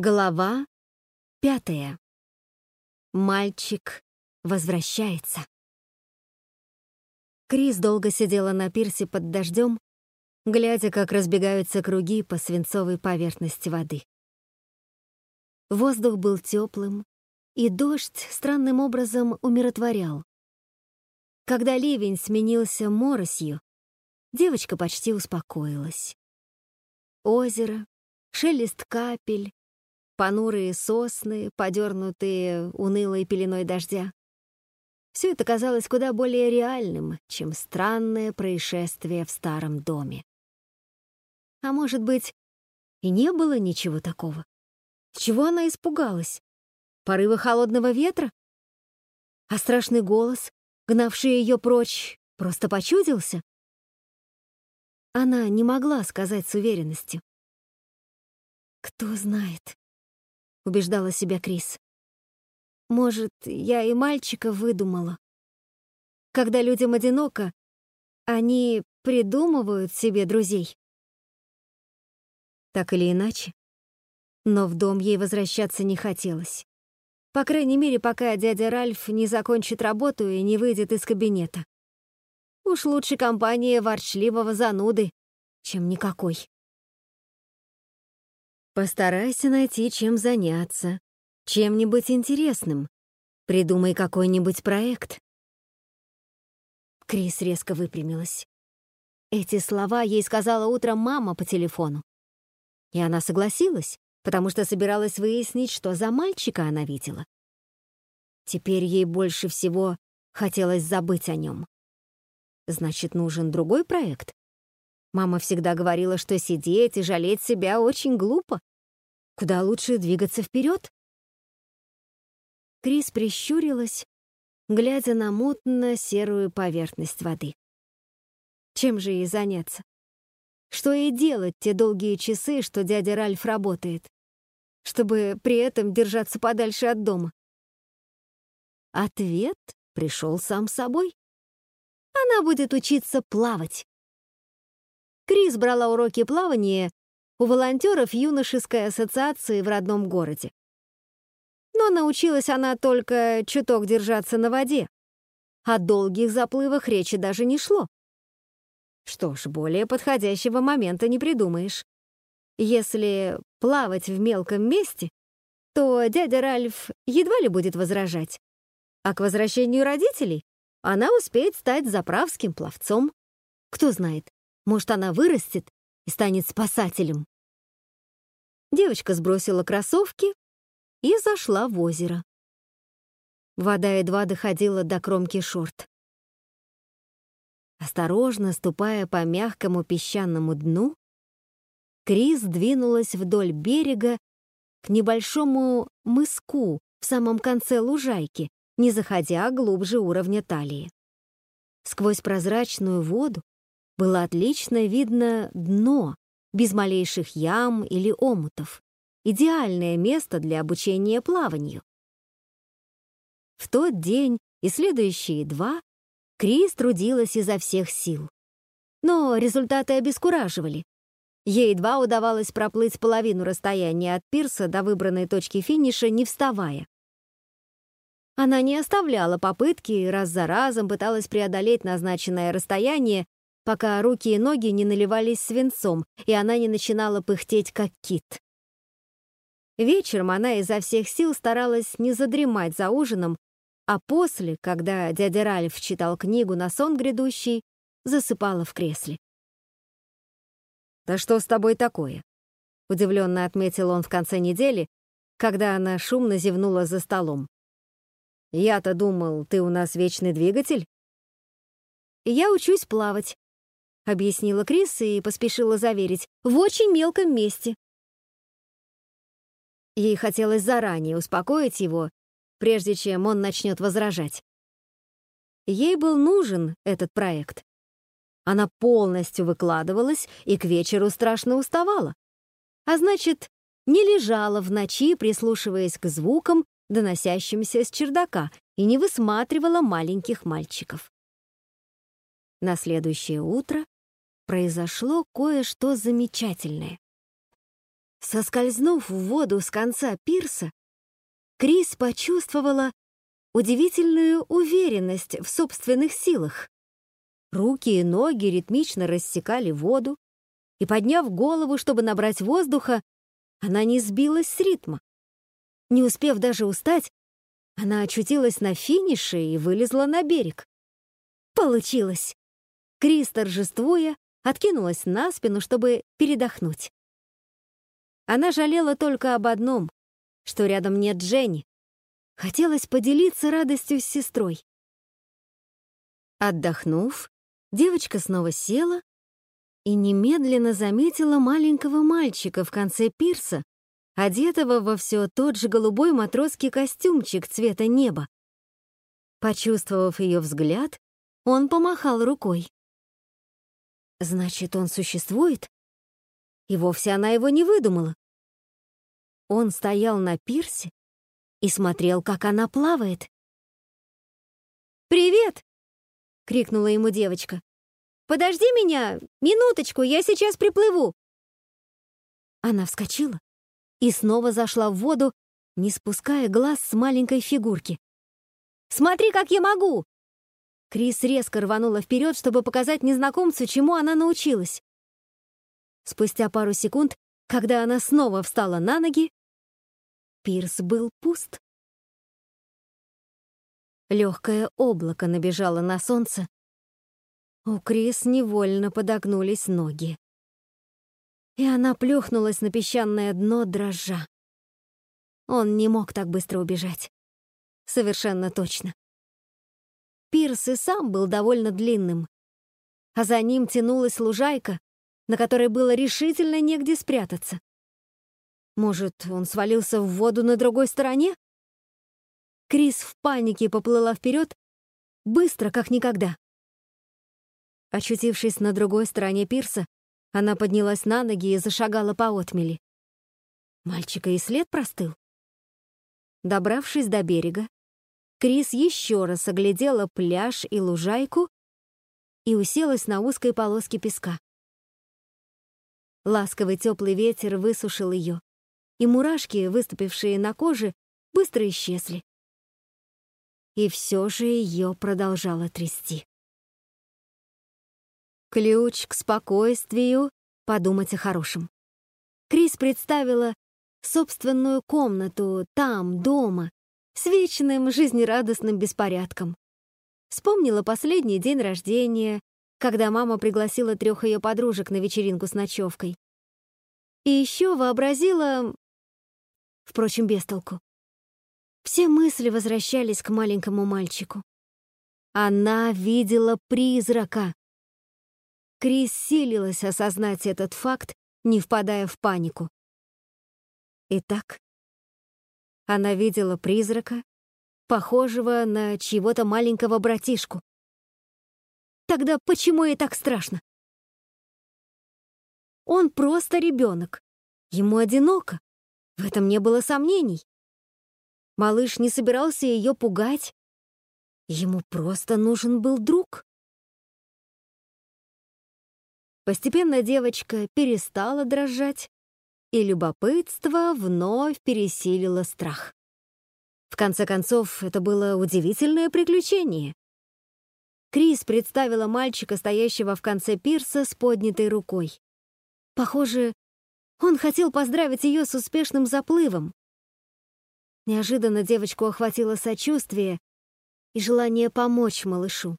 Глава пятая. Мальчик возвращается. Крис долго сидела на пирсе под дождем, глядя, как разбегаются круги по свинцовой поверхности воды. Воздух был теплым, и дождь странным образом умиротворял. Когда ливень сменился моросью, девочка почти успокоилась. Озеро, шелест капель, понурые сосны, подернутые унылой пеленой дождя. Все это казалось куда более реальным, чем странное происшествие в старом доме. А может быть, и не было ничего такого? Чего она испугалась? Порывы холодного ветра? А страшный голос, гнавший ее прочь, просто почудился? Она не могла сказать с уверенностью. Кто знает убеждала себя Крис. Может, я и мальчика выдумала. Когда людям одиноко, они придумывают себе друзей. Так или иначе, но в дом ей возвращаться не хотелось. По крайней мере, пока дядя Ральф не закончит работу и не выйдет из кабинета. Уж лучше компания ворчливого зануды, чем никакой. Постарайся найти, чем заняться, чем-нибудь интересным. Придумай какой-нибудь проект. Крис резко выпрямилась. Эти слова ей сказала утром мама по телефону. И она согласилась, потому что собиралась выяснить, что за мальчика она видела. Теперь ей больше всего хотелось забыть о нем. Значит, нужен другой проект? Мама всегда говорила, что сидеть и жалеть себя очень глупо. Куда лучше двигаться вперед? Крис прищурилась, глядя на мутно-серую поверхность воды. Чем же ей заняться? Что ей делать те долгие часы, что дядя Ральф работает, чтобы при этом держаться подальше от дома? Ответ пришел сам собой. Она будет учиться плавать. Крис брала уроки плавания у волонтеров юношеской ассоциации в родном городе. Но научилась она только чуток держаться на воде. О долгих заплывах речи даже не шло. Что ж, более подходящего момента не придумаешь. Если плавать в мелком месте, то дядя Ральф едва ли будет возражать. А к возвращению родителей она успеет стать заправским пловцом. Кто знает, может, она вырастет и станет спасателем. Девочка сбросила кроссовки и зашла в озеро. Вода едва доходила до кромки шорт. Осторожно ступая по мягкому песчаному дну, Крис двинулась вдоль берега к небольшому мыску в самом конце лужайки, не заходя глубже уровня талии. Сквозь прозрачную воду было отлично видно дно, без малейших ям или омутов. Идеальное место для обучения плаванию. В тот день и следующие два Крис трудилась изо всех сил. Но результаты обескураживали. Ей едва удавалось проплыть половину расстояния от пирса до выбранной точки финиша, не вставая. Она не оставляла попытки и раз за разом пыталась преодолеть назначенное расстояние, пока руки и ноги не наливались свинцом, и она не начинала пыхтеть, как кит. Вечером она изо всех сил старалась не задремать за ужином, а после, когда дядя Ральф читал книгу на сон грядущий, засыпала в кресле. «Да что с тобой такое?» — удивленно отметил он в конце недели, когда она шумно зевнула за столом. «Я-то думал, ты у нас вечный двигатель?» «Я учусь плавать», объяснила Крис и поспешила заверить, в очень мелком месте. Ей хотелось заранее успокоить его, прежде чем он начнет возражать. Ей был нужен этот проект. Она полностью выкладывалась и к вечеру страшно уставала. А значит, не лежала в ночи, прислушиваясь к звукам, доносящимся с чердака, и не высматривала маленьких мальчиков. На следующее утро произошло кое-что замечательное. Соскользнув в воду с конца пирса, Крис почувствовала удивительную уверенность в собственных силах. Руки и ноги ритмично рассекали воду, и, подняв голову, чтобы набрать воздуха, она не сбилась с ритма. Не успев даже устать, она очутилась на финише и вылезла на берег. Получилось! Крис, торжествуя, откинулась на спину, чтобы передохнуть. Она жалела только об одном, что рядом нет Дженни. Хотелось поделиться радостью с сестрой. Отдохнув, девочка снова села и немедленно заметила маленького мальчика в конце пирса, одетого во все тот же голубой матросский костюмчик цвета неба. Почувствовав ее взгляд, он помахал рукой. Значит, он существует? И вовсе она его не выдумала. Он стоял на пирсе и смотрел, как она плавает. «Привет!» — крикнула ему девочка. «Подожди меня! Минуточку, я сейчас приплыву!» Она вскочила и снова зашла в воду, не спуская глаз с маленькой фигурки. «Смотри, как я могу!» Крис резко рванула вперед, чтобы показать незнакомцу, чему она научилась. Спустя пару секунд, когда она снова встала на ноги, пирс был пуст. Легкое облако набежало на солнце. У Крис невольно подогнулись ноги. И она плюхнулась на песчаное дно, дрожа. Он не мог так быстро убежать. Совершенно точно. Пирс и сам был довольно длинным, а за ним тянулась лужайка, на которой было решительно негде спрятаться. Может, он свалился в воду на другой стороне? Крис в панике поплыла вперед, быстро, как никогда. Очутившись на другой стороне пирса, она поднялась на ноги и зашагала по отмели. Мальчика и след простыл. Добравшись до берега, Крис еще раз оглядела пляж и лужайку и уселась на узкой полоске песка. Ласковый теплый ветер высушил ее, и мурашки, выступившие на коже, быстро исчезли. И все же ее продолжало трясти. Ключ к спокойствию — подумать о хорошем. Крис представила собственную комнату там, дома, с вечным жизнерадостным беспорядком. Вспомнила последний день рождения, когда мама пригласила трех ее подружек на вечеринку с ночевкой. И еще вообразила впрочем, без толку. Все мысли возвращались к маленькому мальчику. Она видела призрака. Крис силилась осознать этот факт, не впадая в панику. Итак, она видела призрака, похожего на чьего-то маленького братишку. Тогда почему ей так страшно? Он просто ребенок. Ему одиноко. В этом не было сомнений. Малыш не собирался ее пугать. Ему просто нужен был друг. Постепенно девочка перестала дрожать, и любопытство вновь пересилило страх. В конце концов, это было удивительное приключение. Крис представила мальчика, стоящего в конце пирса с поднятой рукой. Похоже, он хотел поздравить ее с успешным заплывом. Неожиданно девочку охватило сочувствие и желание помочь малышу.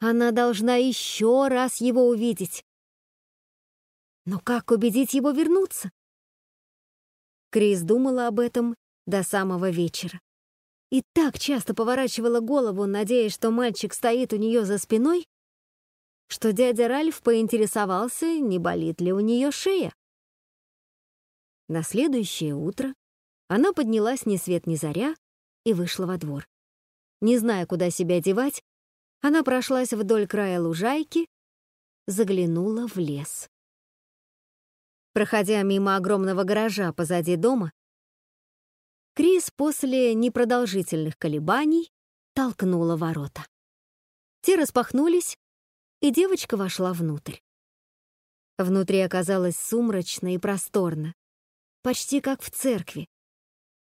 Она должна еще раз его увидеть. Но как убедить его вернуться? Крис думала об этом до самого вечера. И так часто поворачивала голову, надеясь, что мальчик стоит у нее за спиной, что дядя Ральф поинтересовался, не болит ли у нее шея. На следующее утро она поднялась ни свет ни заря и вышла во двор. Не зная, куда себя девать, она прошлась вдоль края лужайки, заглянула в лес. Проходя мимо огромного гаража позади дома, Крис после непродолжительных колебаний толкнула ворота. Те распахнулись, и девочка вошла внутрь. Внутри оказалось сумрачно и просторно. почти как в церкви.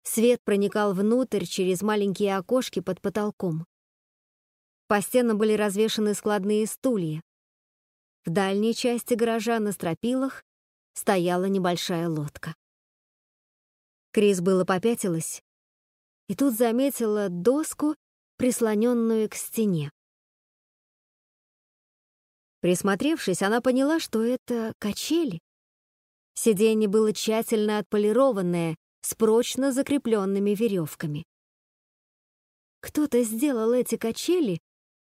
Свет проникал внутрь через маленькие окошки под потолком. По стенам были развешаны складные стулья. В дальней части гаража на стропилах стояла небольшая лодка. Крис было попятилась, и тут заметила доску, прислоненную к стене. Присмотревшись, она поняла, что это качели. Сиденье было тщательно отполированное, с прочно закрепленными веревками. Кто-то сделал эти качели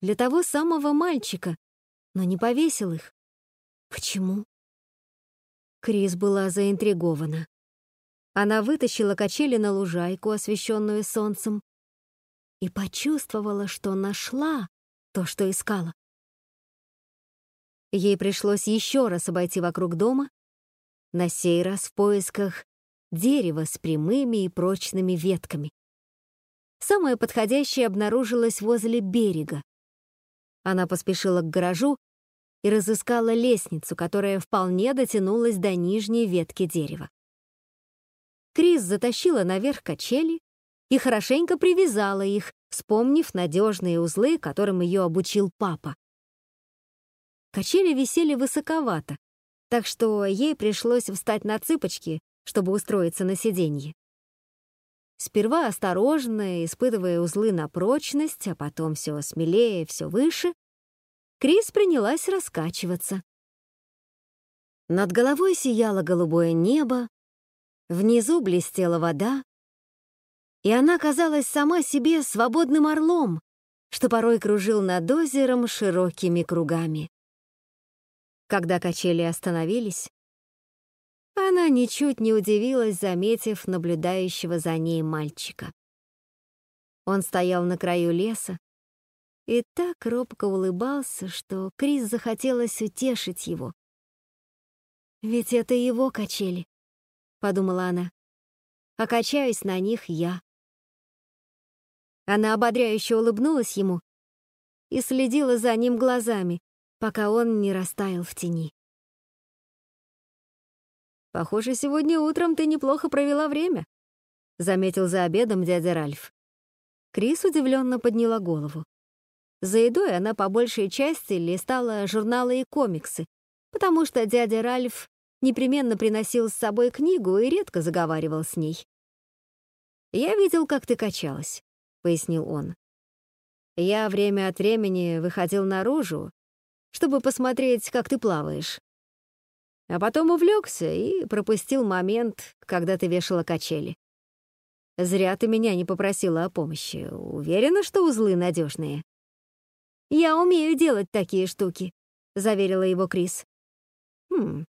для того самого мальчика, но не повесил их. Почему? Крис была заинтригована. Она вытащила качели на лужайку, освещенную солнцем, и почувствовала, что нашла то, что искала. Ей пришлось еще раз обойти вокруг дома, на сей раз в поисках дерева с прямыми и прочными ветками. Самое подходящее обнаружилось возле берега. Она поспешила к гаражу и разыскала лестницу, которая вполне дотянулась до нижней ветки дерева. Крис затащила наверх качели и хорошенько привязала их, вспомнив надежные узлы, которым ее обучил папа. Качели висели высоковато, так что ей пришлось встать на цыпочки, чтобы устроиться на сиденье. Сперва осторожно, испытывая узлы на прочность, а потом все смелее, все выше, Крис принялась раскачиваться. Над головой сияло голубое небо, Внизу блестела вода, и она казалась сама себе свободным орлом, что порой кружил над озером широкими кругами. Когда качели остановились, она ничуть не удивилась, заметив наблюдающего за ней мальчика. Он стоял на краю леса и так робко улыбался, что Крис захотелось утешить его. Ведь это его качели подумала она. А качаюсь на них я. Она ободряюще улыбнулась ему и следила за ним глазами, пока он не растаял в тени. «Похоже, сегодня утром ты неплохо провела время», — заметил за обедом дядя Ральф. Крис удивленно подняла голову. За едой она по большей части листала журналы и комиксы, потому что дядя Ральф непременно приносил с собой книгу и редко заговаривал с ней. «Я видел, как ты качалась», — пояснил он. «Я время от времени выходил наружу, чтобы посмотреть, как ты плаваешь. А потом увлекся и пропустил момент, когда ты вешала качели. Зря ты меня не попросила о помощи. Уверена, что узлы надежные. «Я умею делать такие штуки», — заверила его Крис. «Хм,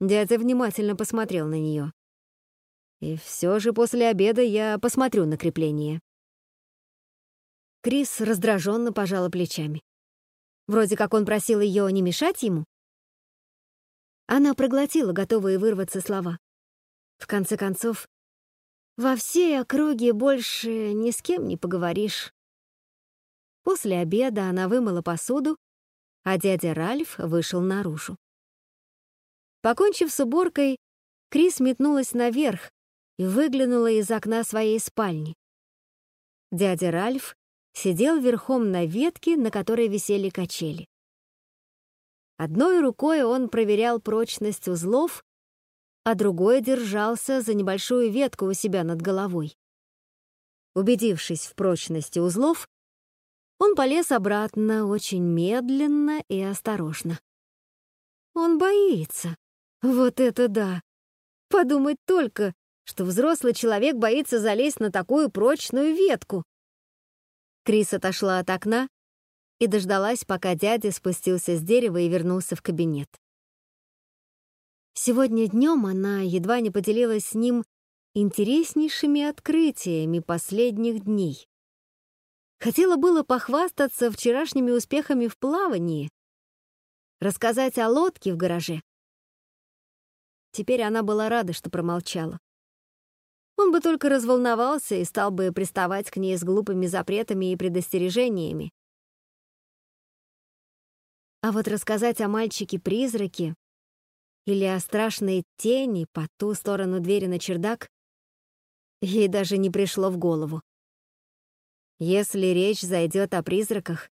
Дядя внимательно посмотрел на нее. И все же после обеда я посмотрю на крепление. Крис раздраженно пожала плечами. Вроде как он просил ее не мешать ему. Она проглотила готовые вырваться слова. В конце концов, во всей округе больше ни с кем не поговоришь. После обеда она вымыла посуду, а дядя Ральф вышел наружу. Покончив с уборкой, Крис метнулась наверх и выглянула из окна своей спальни. Дядя Ральф сидел верхом на ветке, на которой висели качели. Одной рукой он проверял прочность узлов, а другой держался за небольшую ветку у себя над головой. Убедившись в прочности узлов, он полез обратно очень медленно и осторожно. Он боится, вот это да! Подумать только, что взрослый человек боится залезть на такую прочную ветку. Крис отошла от окна и дождалась, пока дядя спустился с дерева и вернулся в кабинет. Сегодня днем она едва не поделилась с ним интереснейшими открытиями последних дней. Хотела было похвастаться вчерашними успехами в плавании, рассказать о лодке в гараже, Теперь она была рада, что промолчала. Он бы только разволновался и стал бы приставать к ней с глупыми запретами и предостережениями. А вот рассказать о мальчике-призраке или о страшной тени по ту сторону двери на чердак, ей даже не пришло в голову. Если речь зайдет о призраках,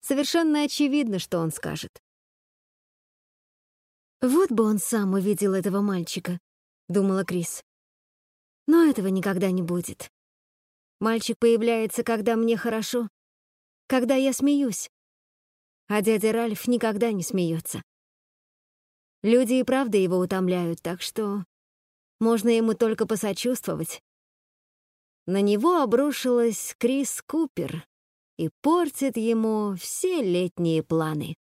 совершенно очевидно, что он скажет. «Вот бы он сам увидел этого мальчика», — думала Крис. «Но этого никогда не будет. Мальчик появляется, когда мне хорошо, когда я смеюсь, а дядя Ральф никогда не смеется. Люди и правда его утомляют, так что можно ему только посочувствовать. На него обрушилась Крис Купер и портит ему все летние планы.